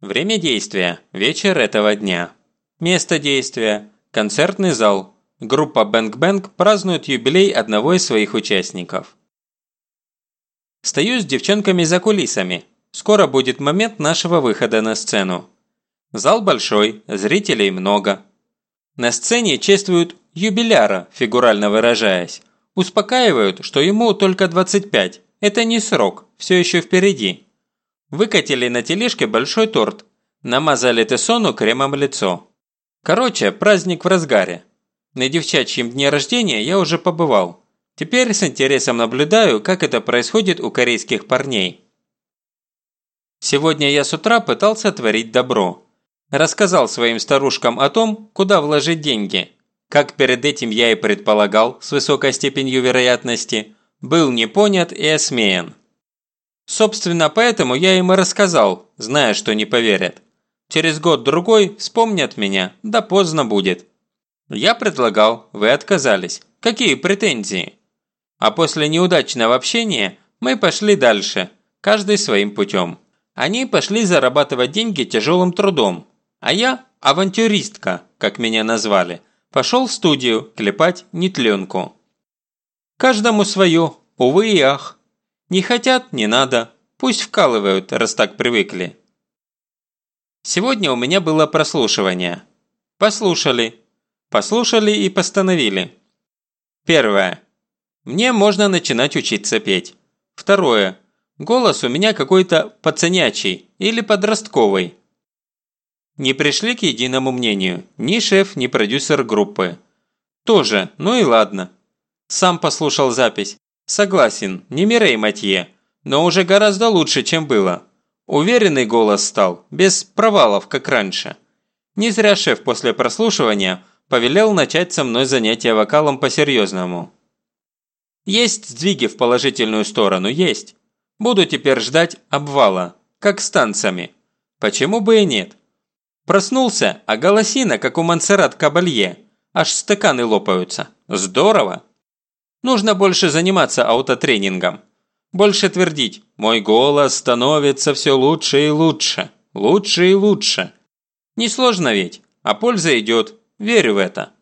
Время действия – вечер этого дня. Место действия – концертный зал. Группа Бэнк Бэнк празднует юбилей одного из своих участников. Стою с девчонками за кулисами. Скоро будет момент нашего выхода на сцену. Зал большой, зрителей много. На сцене чествуют юбиляра, фигурально выражаясь. Успокаивают, что ему только 25. Это не срок, все еще впереди. Выкатили на тележке большой торт. Намазали тессону кремом лицо. Короче, праздник в разгаре. На девчачьем дне рождения я уже побывал. Теперь с интересом наблюдаю, как это происходит у корейских парней. Сегодня я с утра пытался творить добро. Рассказал своим старушкам о том, куда вложить деньги. Как перед этим я и предполагал, с высокой степенью вероятности, был не понят и осмеян. Собственно, поэтому я им и рассказал, зная, что не поверят. Через год-другой вспомнят меня, да поздно будет. Я предлагал, вы отказались. Какие претензии? А после неудачного общения мы пошли дальше, каждый своим путем. Они пошли зарабатывать деньги тяжелым трудом, а я – авантюристка, как меня назвали, пошел в студию клепать нетленку. Каждому свое, увы и ах. Не хотят – не надо. Пусть вкалывают, раз так привыкли. Сегодня у меня было прослушивание. Послушали. Послушали и постановили. Первое. Мне можно начинать учиться петь. Второе. Голос у меня какой-то пацанячий или подростковый. Не пришли к единому мнению ни шеф, ни продюсер группы. Тоже, ну и ладно. Сам послушал запись. Согласен, не Мирей Матье, но уже гораздо лучше, чем было. Уверенный голос стал, без провалов, как раньше. Не зря шеф после прослушивания повелел начать со мной занятия вокалом по-серьезному. Есть сдвиги в положительную сторону, есть. Буду теперь ждать обвала, как с танцами. Почему бы и нет? Проснулся, а голосина, как у Монсеррат Кабалье. Аж стаканы лопаются. Здорово! Нужно больше заниматься аутотренингом. Больше твердить «Мой голос становится все лучше и лучше, лучше и лучше». Несложно ведь, а польза идет, верю в это.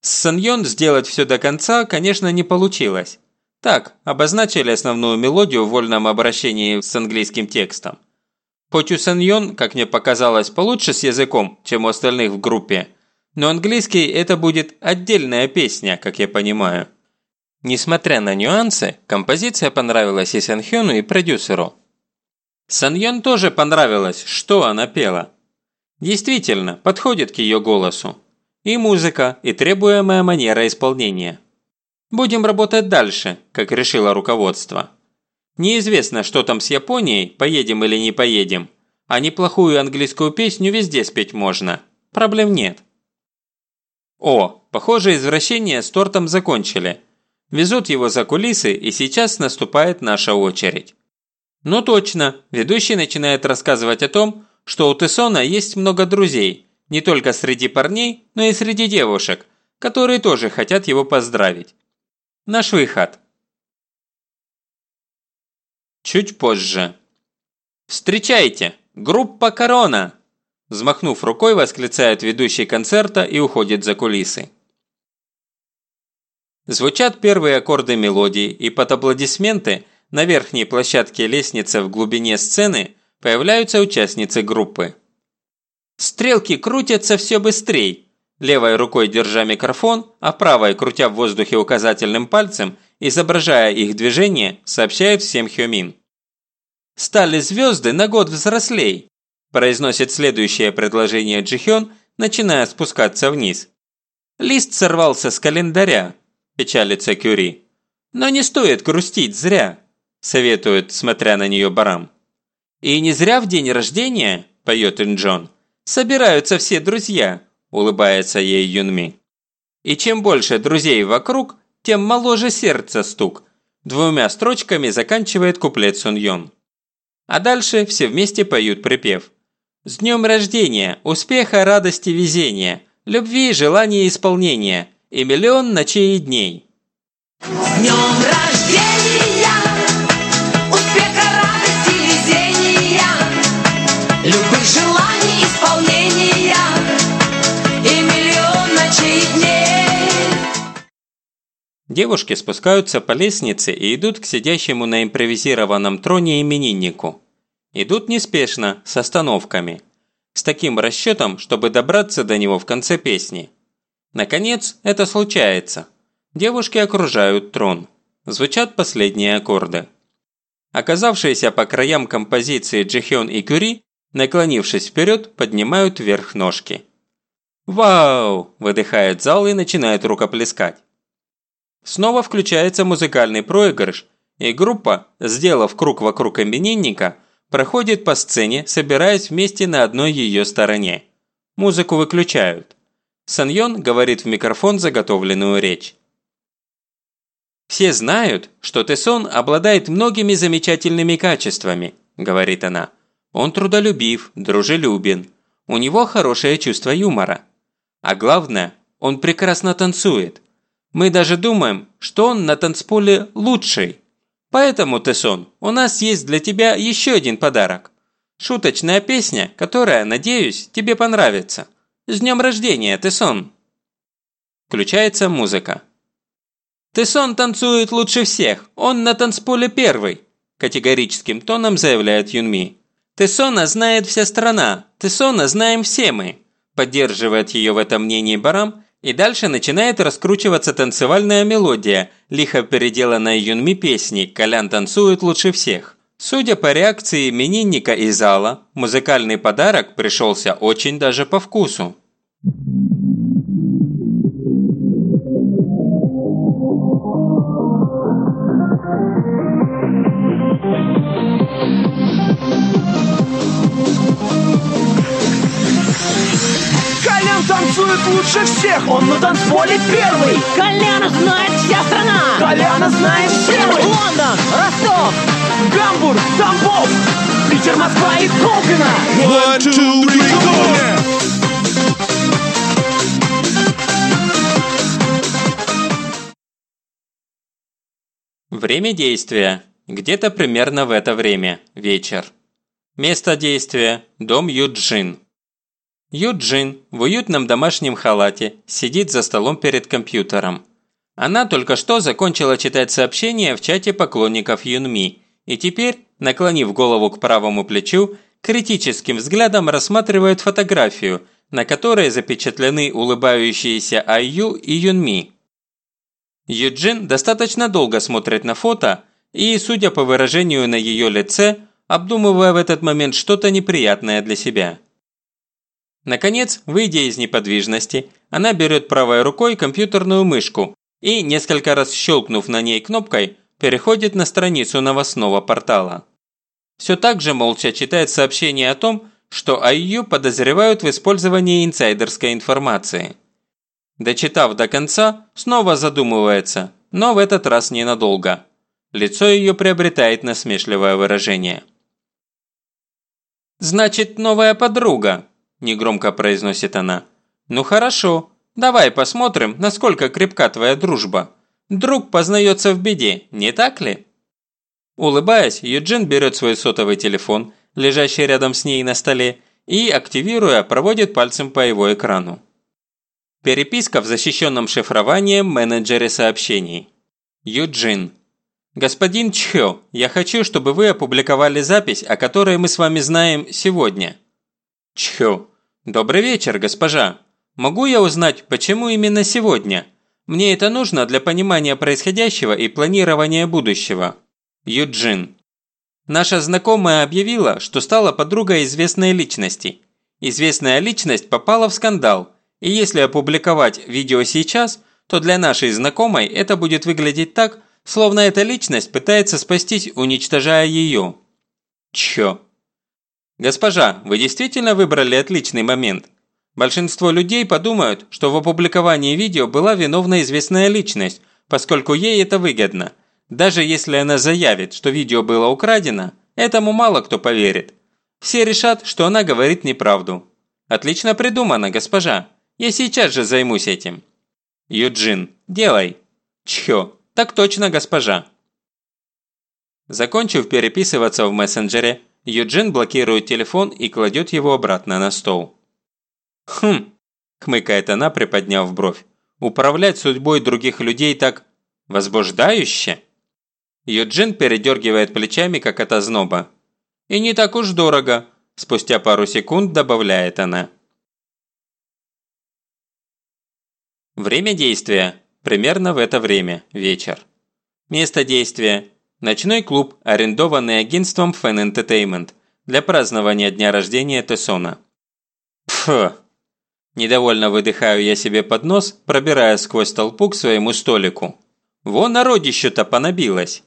С Саньон сделать все до конца, конечно, не получилось. Так, обозначили основную мелодию в вольном обращении с английским текстом. Почу Саньон, как мне показалось, получше с языком, чем у остальных в группе, но английский это будет отдельная песня, как я понимаю. Несмотря на нюансы, композиция понравилась и Санхёну, и продюсеру. Саньон тоже понравилось, что она пела. Действительно, подходит к ее голосу. И музыка, и требуемая манера исполнения. Будем работать дальше, как решило руководство. Неизвестно, что там с Японией, поедем или не поедем. А неплохую английскую песню везде спеть можно. Проблем нет. О, похоже, извращение с тортом закончили. Везут его за кулисы, и сейчас наступает наша очередь. Ну точно, ведущий начинает рассказывать о том, что у Тессона есть много друзей, не только среди парней, но и среди девушек, которые тоже хотят его поздравить. Наш выход. Чуть позже. «Встречайте! Группа Корона!» Взмахнув рукой, восклицает ведущий концерта и уходит за кулисы. Звучат первые аккорды мелодии, и под аплодисменты на верхней площадке лестницы в глубине сцены появляются участницы группы. Стрелки крутятся все быстрее. Левой рукой держа микрофон, а правой, крутя в воздухе указательным пальцем, изображая их движение, сообщает всем Хёмин. «Стали звезды на год взрослей», произносит следующее предложение Джихён, начиная спускаться вниз. Лист сорвался с календаря, печалится Кюри. Но не стоит грустить зря, советует, смотря на нее Барам. И не зря в день рождения, поет Инджон, собираются все друзья, улыбается ей Юнми. И чем больше друзей вокруг, тем моложе сердце стук. Двумя строчками заканчивает куплет Сун Йон. А дальше все вместе поют припев – с днем рождения, успеха, радости, везения, любви, желания, исполнения и миллион ночей и дней. С днем рождения! Успеха, радости, везения! Любых желаний, исполнения! И миллион ночей и дней! Девушки спускаются по лестнице и идут к сидящему на импровизированном троне имениннику. Идут неспешно, с остановками. С таким расчетом, чтобы добраться до него в конце песни – Наконец, это случается. Девушки окружают трон. Звучат последние аккорды. Оказавшиеся по краям композиции Джихён и Кюри, наклонившись вперед, поднимают вверх ножки. «Вау!» – выдыхает зал и начинает рукоплескать. Снова включается музыкальный проигрыш, и группа, сделав круг вокруг именинника, проходит по сцене, собираясь вместе на одной ее стороне. Музыку выключают. Саньон говорит в микрофон заготовленную речь. «Все знают, что Тесон обладает многими замечательными качествами», – говорит она. «Он трудолюбив, дружелюбен. У него хорошее чувство юмора. А главное, он прекрасно танцует. Мы даже думаем, что он на танцполе лучший. Поэтому, Тесон, у нас есть для тебя еще один подарок. Шуточная песня, которая, надеюсь, тебе понравится. С днем рождения, Тесон!» Включается музыка. «Тесон танцует лучше всех, он на танцполе первый», категорическим тоном заявляет Юнми. «Тесона знает вся страна, Тесона знаем все мы», поддерживает ее в этом мнении Барам и дальше начинает раскручиваться танцевальная мелодия, лихо переделанная Юнми песни «Колян танцует лучше всех». Судя по реакции именинника и зала, музыкальный подарок пришелся очень даже по вкусу. танцует лучше всех Он на танцполе первый. Коляна знает вся страна. Коляна знает все Лондон, Ростов Гамбург, Тамбов Питер, Москва и Колпино One, two, three, go! Время действия. Где-то примерно в это время. Вечер. Место действия. Дом Юджин. Юджин в уютном домашнем халате сидит за столом перед компьютером. Она только что закончила читать сообщение в чате поклонников Юнми и теперь, наклонив голову к правому плечу, критическим взглядом рассматривает фотографию, на которой запечатлены улыбающиеся Айю и Юнми. Юджин достаточно долго смотрит на фото и, судя по выражению на ее лице, обдумывая в этот момент что-то неприятное для себя. Наконец, выйдя из неподвижности, она берет правой рукой компьютерную мышку и, несколько раз щелкнув на ней кнопкой, переходит на страницу новостного портала. Все так же молча читает сообщение о том, что IU подозревают в использовании инсайдерской информации. Дочитав до конца, снова задумывается, но в этот раз ненадолго. Лицо ее приобретает насмешливое выражение. «Значит, новая подруга», – негромко произносит она. «Ну хорошо, давай посмотрим, насколько крепка твоя дружба. Друг познается в беде, не так ли?» Улыбаясь, Юджин берет свой сотовый телефон, лежащий рядом с ней на столе, и, активируя, проводит пальцем по его экрану. Переписка в защищенном шифрованием менеджере сообщений. Юджин. «Господин Чхё, я хочу, чтобы вы опубликовали запись, о которой мы с вами знаем сегодня. Чхю. Добрый вечер, госпожа. Могу я узнать, почему именно сегодня? Мне это нужно для понимания происходящего и планирования будущего. Юджин. Наша знакомая объявила, что стала подругой известной личности. Известная личность попала в скандал, и если опубликовать видео сейчас, то для нашей знакомой это будет выглядеть так, словно эта личность пытается спастись, уничтожая ее. Чё? Госпожа, вы действительно выбрали отличный момент. Большинство людей подумают, что в опубликовании видео была виновна известная личность, поскольку ей это выгодно. Даже если она заявит, что видео было украдено, этому мало кто поверит. Все решат, что она говорит неправду. Отлично придумано, госпожа. Я сейчас же займусь этим. Юджин, делай. Чхё, так точно, госпожа. Закончив переписываться в мессенджере, Юджин блокирует телефон и кладет его обратно на стол. «Хм», – хмыкает она, приподняв бровь. «Управлять судьбой других людей так Возбуждающе? Юджин передергивает плечами, как от озноба. И не так уж дорого, спустя пару секунд добавляет она. Время действия – примерно в это время, вечер. Место действия – ночной клуб, арендованный агентством Fan Entertainment для празднования дня рождения Тессона. Пф! Недовольно выдыхаю я себе под нос, пробирая сквозь толпу к своему столику. Вон народище-то понабилось.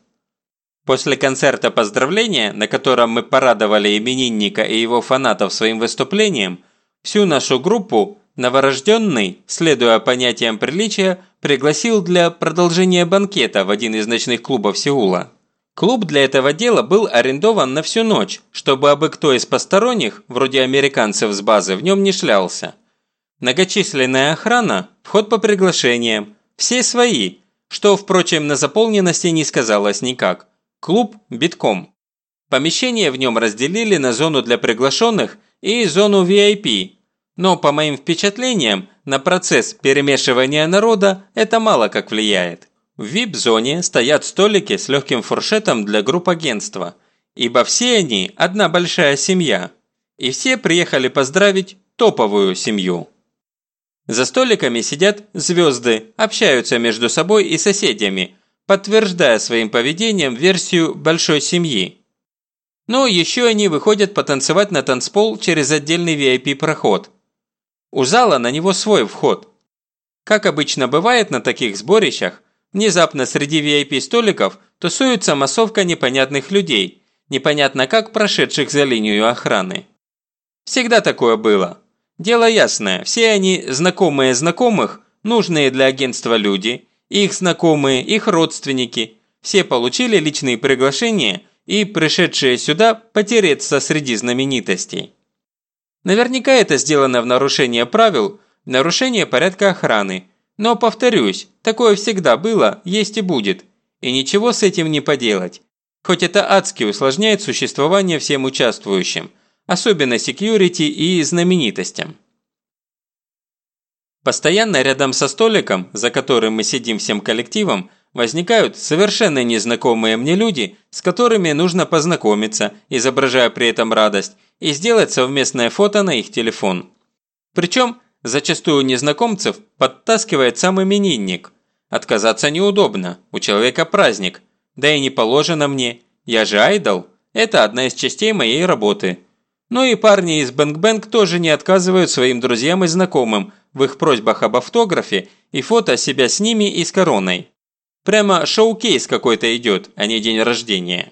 После концерта поздравления, на котором мы порадовали именинника и его фанатов своим выступлением, всю нашу группу новорожденный, следуя понятиям приличия, пригласил для продолжения банкета в один из ночных клубов Сеула. Клуб для этого дела был арендован на всю ночь, чтобы абы кто из посторонних, вроде американцев с базы, в нем не шлялся. Многочисленная охрана, вход по приглашениям, все свои, что, впрочем, на заполненности не сказалось никак. Клуб битком. Помещение в нем разделили на зону для приглашенных и зону VIP, но по моим впечатлениям, на процесс перемешивания народа это мало как влияет. В VIP-зоне стоят столики с легким фуршетом для групп агентства, ибо все они одна большая семья, и все приехали поздравить топовую семью. За столиками сидят звезды, общаются между собой и соседями, подтверждая своим поведением версию большой семьи. Но еще они выходят потанцевать на танцпол через отдельный VIP-проход. У зала на него свой вход. Как обычно бывает на таких сборищах, Внезапно среди VIP-столиков тусуется массовка непонятных людей, непонятно как прошедших за линию охраны. Всегда такое было. Дело ясное, все они знакомые знакомых, нужные для агентства люди, их знакомые, их родственники. Все получили личные приглашения и пришедшие сюда потереться среди знаменитостей. Наверняка это сделано в нарушение правил, нарушение порядка охраны, но, повторюсь, такое всегда было, есть и будет. И ничего с этим не поделать. Хоть это адски усложняет существование всем участвующим, особенно секьюрити и знаменитостям. Постоянно рядом со столиком, за которым мы сидим всем коллективом, возникают совершенно незнакомые мне люди, с которыми нужно познакомиться, изображая при этом радость, и сделать совместное фото на их телефон. Причем Зачастую незнакомцев подтаскивает сам именинник. Отказаться неудобно, у человека праздник. Да и не положено мне, я же айдол, это одна из частей моей работы. Ну и парни из Бэнк Бэнк тоже не отказывают своим друзьям и знакомым в их просьбах об автографе и фото себя с ними и с короной. Прямо шоу-кейс какой-то идет, а не день рождения.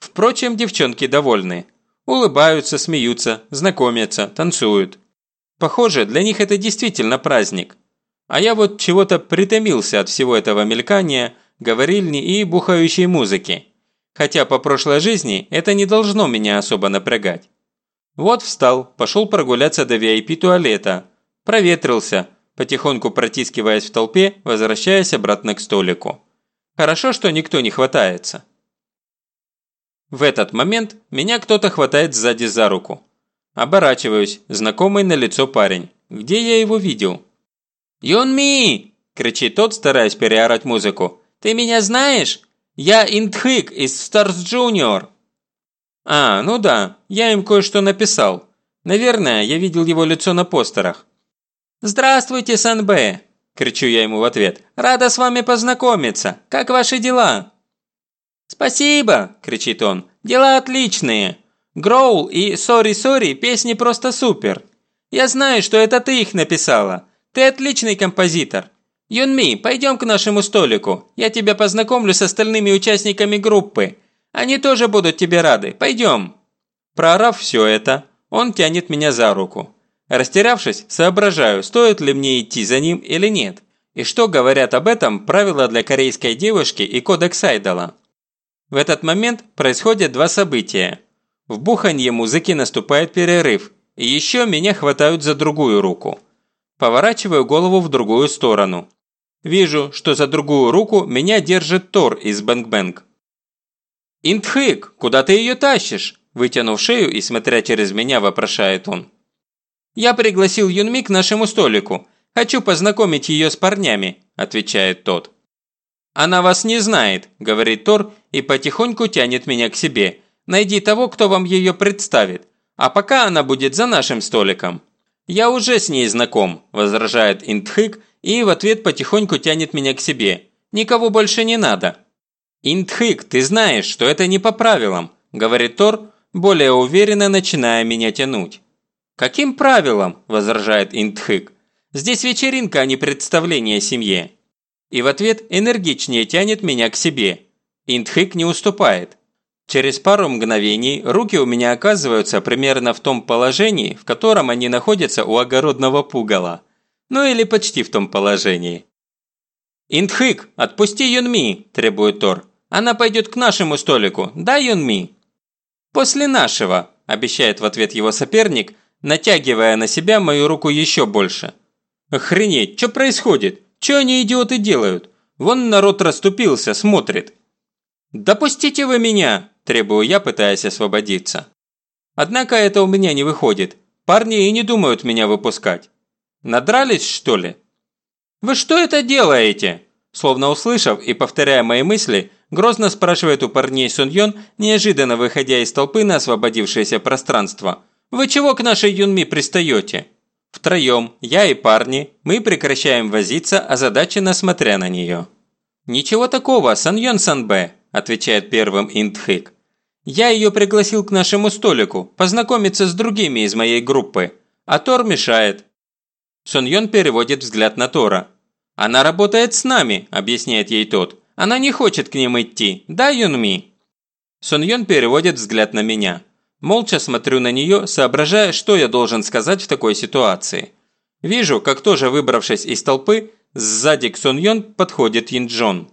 Впрочем, девчонки довольны. Улыбаются, смеются, знакомятся, танцуют. Похоже, для них это действительно праздник. А я вот чего-то притомился от всего этого мелькания, говорильни и бухающей музыки. Хотя по прошлой жизни это не должно меня особо напрягать. Вот встал, пошел прогуляться до VIP-туалета, проветрился, потихоньку протискиваясь в толпе, возвращаясь обратно к столику. Хорошо, что никто не хватается. В этот момент меня кто-то хватает сзади за руку. Оборачиваюсь, знакомый на лицо парень. Где я его видел? «Юнми!» – кричит тот, стараясь переорать музыку. «Ты меня знаешь? Я Интхик из Stars Junior!» «А, ну да, я им кое-что написал. Наверное, я видел его лицо на постерах». «Здравствуйте, Санбэ!» – кричу я ему в ответ. «Рада с вами познакомиться. Как ваши дела?» «Спасибо!» – кричит он. «Дела отличные. Growl и Sorry Sorry песни просто супер. Я знаю, что это ты их написала. Ты отличный композитор. Юнми, пойдем к нашему столику. Я тебя познакомлю с остальными участниками группы. Они тоже будут тебе рады. Пойдем. Проорав все это, он тянет меня за руку. Растерявшись, соображаю, стоит ли мне идти за ним или нет. И что говорят об этом правила для корейской девушки и кодекс Айдола. В этот момент происходят два события. В буханье музыки наступает перерыв, и еще меня хватают за другую руку. Поворачиваю голову в другую сторону. Вижу, что за другую руку меня держит Тор из Бэнк-Бэнк. «Интхык, куда ты ее тащишь?» Вытянув шею и смотря через меня, вопрошает он. «Я пригласил Юнми к нашему столику. Хочу познакомить ее с парнями», – отвечает тот. «Она вас не знает», – говорит Тор и потихоньку тянет меня к себе. «Найди того, кто вам ее представит. А пока она будет за нашим столиком». «Я уже с ней знаком», – возражает Интхик и в ответ потихоньку тянет меня к себе. «Никого больше не надо». «Интхик, ты знаешь, что это не по правилам», – говорит Тор, более уверенно начиная меня тянуть. «Каким правилам?» – возражает Интхик. «Здесь вечеринка, а не представление семье». И в ответ энергичнее тянет меня к себе. Интхик не уступает. Через пару мгновений руки у меня оказываются примерно в том положении, в котором они находятся у огородного пугала. Ну или почти в том положении. «Интхик, отпусти Юнми!» – требует Тор. «Она пойдет к нашему столику, да, Юнми?» «После нашего», – обещает в ответ его соперник, натягивая на себя мою руку еще больше. «Охренеть, что происходит? Что они идиоты делают? Вон народ расступился, смотрит». «Допустите вы меня!» – требую я, пытаясь освободиться. Однако это у меня не выходит. Парни и не думают меня выпускать. Надрались, что ли? «Вы что это делаете?» Словно услышав и повторяя мои мысли, грозно спрашивает у парней Суньон, неожиданно выходя из толпы на освободившееся пространство. «Вы чего к нашей Юнми пристаете?» Втроем, я и парни, мы прекращаем возиться, озадаченно смотря на нее. «Ничего такого, Саньон Санбэ», – отвечает первым Индхик. «Я ее пригласил к нашему столику, познакомиться с другими из моей группы, а Тор мешает». Суньон переводит взгляд на Тора. «Она работает с нами», – объясняет ей тот. «Она не хочет к ним идти, да, Юнми?» Суньон переводит взгляд на меня. Молча смотрю на нее, соображая, что я должен сказать в такой ситуации. Вижу, как тоже выбравшись из толпы, сзади к Суньон подходит Йинджон.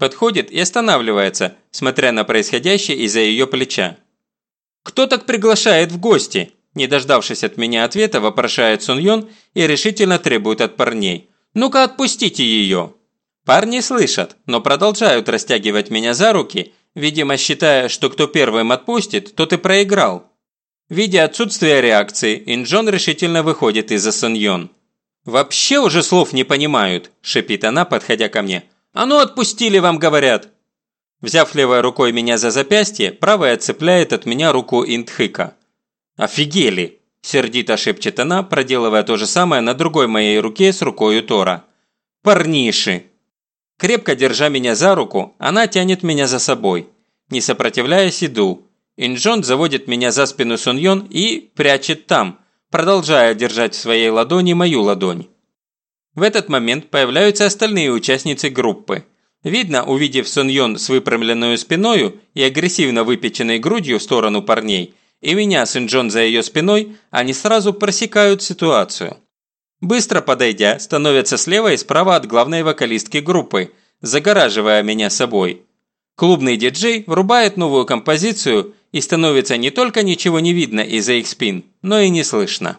Подходит и останавливается, смотря на происходящее из-за ее плеча. «Кто так приглашает в гости?» Не дождавшись от меня ответа, вопрошает Суньон и решительно требует от парней. «Ну-ка отпустите ее!» Парни слышат, но продолжают растягивать меня за руки, видимо считая, что кто первым отпустит, тот и проиграл. Видя отсутствие реакции, Инджон решительно выходит из-за Суньон. «Вообще уже слов не понимают», – шипит она, подходя ко мне. «А ну отпустили, вам говорят!» Взяв левой рукой меня за запястье, правая цепляет от меня руку Индхика. «Офигели!» – сердито шепчет она, проделывая то же самое на другой моей руке с рукой Тора. «Парниши!» Крепко держа меня за руку, она тянет меня за собой. Не сопротивляясь, иду. Инджон заводит меня за спину Суньон и прячет там, продолжая держать в своей ладони мою ладонь. В этот момент появляются остальные участницы группы. Видно, увидев Сон Йон с выпрямленной спиною и агрессивно выпеченной грудью в сторону парней, и меня с Инджон за ее спиной, они сразу просекают ситуацию. Быстро подойдя, становятся слева и справа от главной вокалистки группы, загораживая меня собой. Клубный диджей врубает новую композицию и становится не только ничего не видно из-за их спин, но и не слышно.